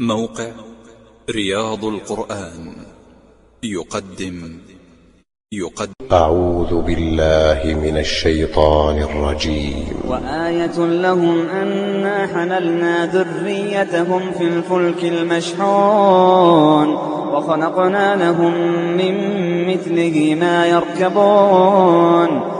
موقع رياض القرآن. يقدم. يقدم. أعوذ بالله من الشيطان الرجيم. وآية لهم أنا حملنا ذريتهم في الفلك المشحون وخلقنا لهم من مثله ما يركبون.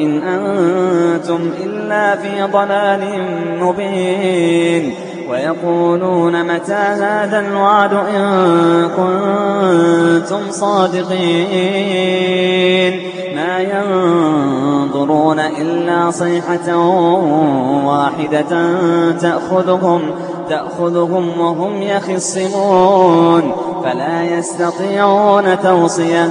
إن أنتم إلا في ضلال مبين ويقولون متى هذا الوعد إن كنتم صادقين ما ينظرون إلا صيحة واحدة تأخذهم تأخذهم وهم يخصمون فلا يستطيعون توصية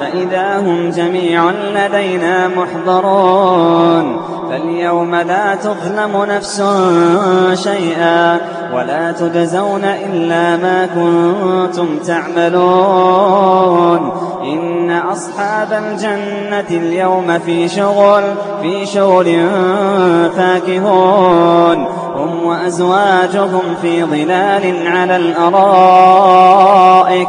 فإذا هم جميع لدينا محضرون فاليوم لا تظلم نفس شيئا ولا تجزون إلا ما كنتم تعملون. إن أصحاب الجنة اليوم في شغل في شغل فاكهون. هم وأزواجهم في ظلال على الأرائك.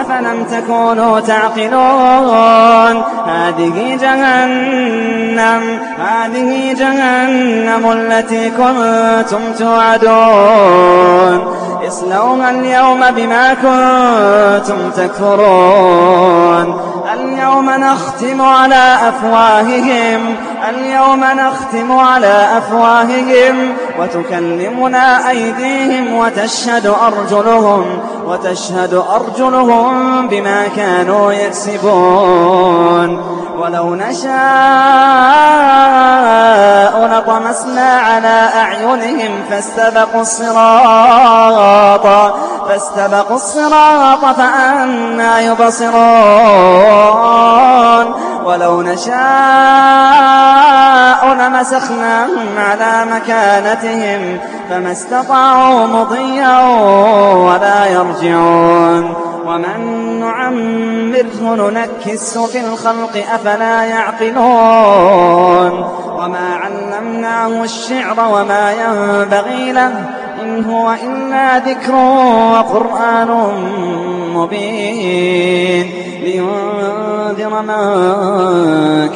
أفلم تكونوا تعقلون؟ هذه جهنم هذه جهنم التي كنتم توعدون. اصلوها اليوم بما كنتم تكفرون. اليوم نختم على أفواههم. اليوم نختم على أفواههم. وتكلمنا أيديهم وتشهد أرجلهم. وتشهد أرجلهم بما كانوا يكسبون. ولو نشاء فرعون طمسنا على أعينهم فاستبقوا الصراط. فاستبقوا الصراط فأنا يبصرون. ولو نشاء لمسخناهم على مكانتهم فما استطاعوا مضيا ولا يرجعون. ومن نعمره ننكس في الخلق أفلا يعقلون. الشعر وما ينبغي له إن هو إلا ذكر وقرآن مبين. لينذر من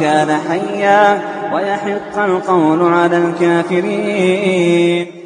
كان حيا ويحق القول على الكافرين.